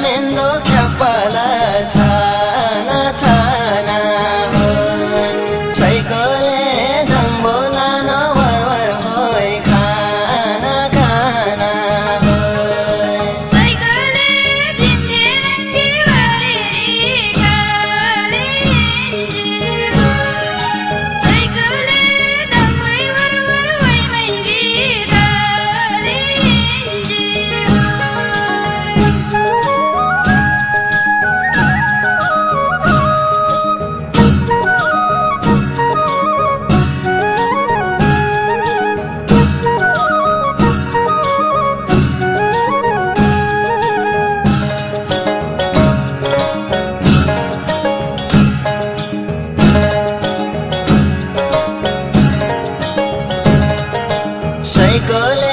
tremendo good.